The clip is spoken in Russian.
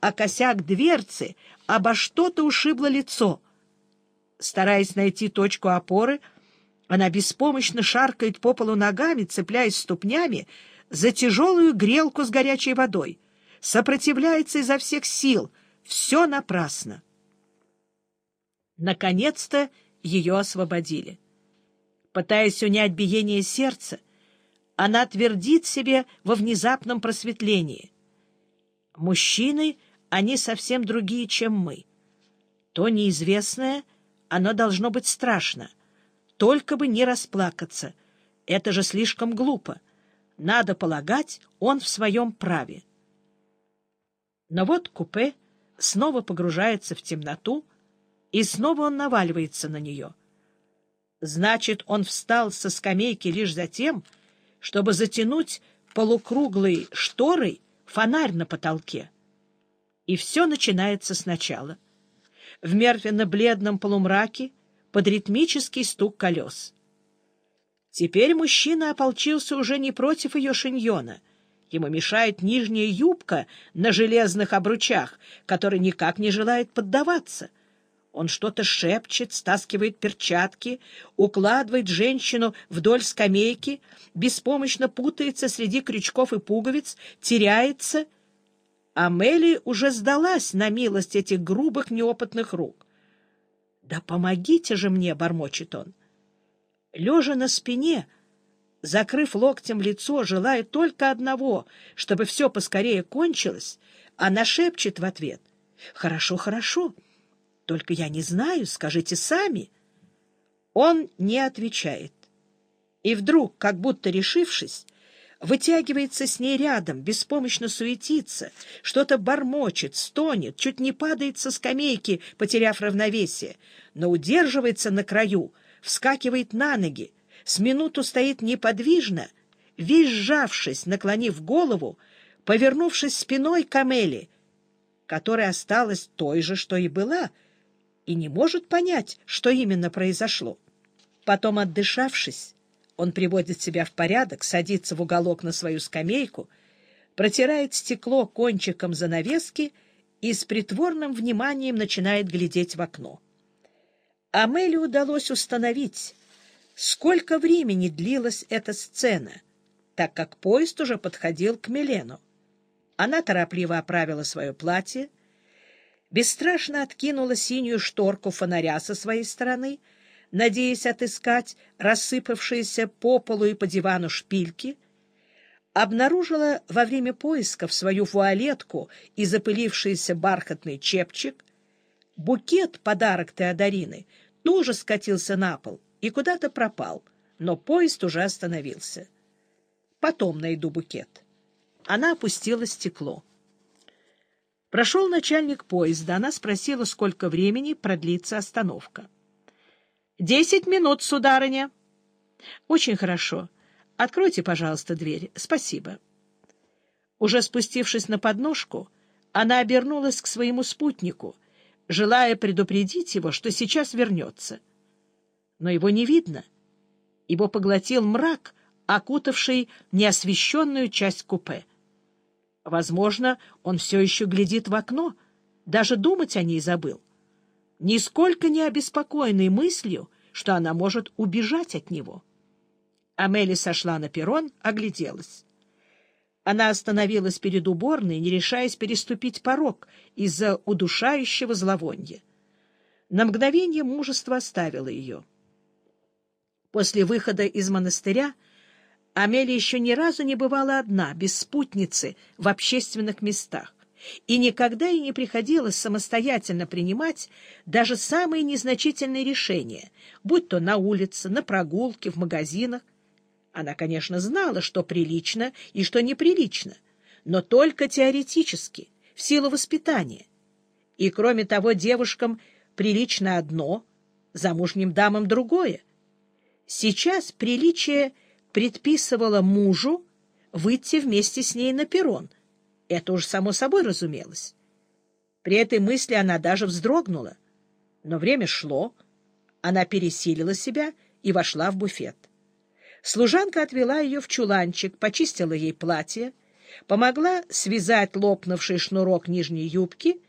а косяк дверцы обо что-то ушибло лицо. Стараясь найти точку опоры, она беспомощно шаркает по полу ногами, цепляясь ступнями за тяжелую грелку с горячей водой. Сопротивляется изо всех сил. Все напрасно. Наконец-то ее освободили. Пытаясь унять биение сердца, она твердит себе во внезапном просветлении. Мужчины, они совсем другие, чем мы. То неизвестное, оно должно быть страшно. Только бы не расплакаться. Это же слишком глупо. Надо полагать, он в своем праве. Но вот купе снова погружается в темноту, и снова он наваливается на нее. Значит, он встал со скамейки лишь за тем, чтобы затянуть полукруглой шторой фонарь на потолке. И все начинается сначала. В мертвенно-бледном полумраке под ритмический стук колес. Теперь мужчина ополчился уже не против ее шиньона. Ему мешает нижняя юбка на железных обручах, которая никак не желает поддаваться — он что-то шепчет, стаскивает перчатки, укладывает женщину вдоль скамейки, беспомощно путается среди крючков и пуговиц, теряется. Амели уже сдалась на милость этих грубых неопытных рук. «Да помогите же мне!» — бормочет он. Лежа на спине, закрыв локтем лицо, желая только одного, чтобы все поскорее кончилось, она шепчет в ответ. «Хорошо, хорошо!» Только я не знаю, скажите сами. Он не отвечает. И вдруг, как будто решившись, вытягивается с ней рядом, беспомощно суетится, что-то бормочет, стонет, чуть не падает со скамейки, потеряв равновесие, но удерживается на краю, вскакивает на ноги, с минуту стоит неподвижно, весь сжавшись, наклонив голову, повернувшись спиной к Амели, которая осталась той же, что и была — и не может понять, что именно произошло. Потом, отдышавшись, он приводит себя в порядок, садится в уголок на свою скамейку, протирает стекло кончиком занавески и с притворным вниманием начинает глядеть в окно. Амели удалось установить, сколько времени длилась эта сцена, так как поезд уже подходил к Милену. Она торопливо оправила свое платье, бесстрашно откинула синюю шторку фонаря со своей стороны, надеясь отыскать рассыпавшиеся по полу и по дивану шпильки, обнаружила во время поисков свою вуалетку и запылившийся бархатный чепчик, букет, подарок Теодорины, тоже скатился на пол и куда-то пропал, но поезд уже остановился. Потом найду букет. Она опустила стекло. Прошел начальник поезда. Она спросила, сколько времени продлится остановка. «Десять минут, сударыня». «Очень хорошо. Откройте, пожалуйста, дверь. Спасибо». Уже спустившись на подножку, она обернулась к своему спутнику, желая предупредить его, что сейчас вернется. Но его не видно. Его поглотил мрак, окутавший неосвещенную часть купе. Возможно, он все еще глядит в окно, даже думать о ней забыл. Нисколько не обеспокоенный мыслью, что она может убежать от него. Амели сошла на перрон, огляделась. Она остановилась перед уборной, не решаясь переступить порог из-за удушающего зловонья. На мгновение мужество оставило ее. После выхода из монастыря Амелия еще ни разу не бывала одна, без спутницы, в общественных местах, и никогда ей не приходилось самостоятельно принимать даже самые незначительные решения, будь то на улице, на прогулке, в магазинах. Она, конечно, знала, что прилично и что неприлично, но только теоретически, в силу воспитания. И, кроме того, девушкам прилично одно, замужним дамам другое. Сейчас приличие — предписывала мужу выйти вместе с ней на перрон. Это уж само собой разумелось. При этой мысли она даже вздрогнула. Но время шло, она пересилила себя и вошла в буфет. Служанка отвела ее в чуланчик, почистила ей платье, помогла связать лопнувший шнурок нижней юбки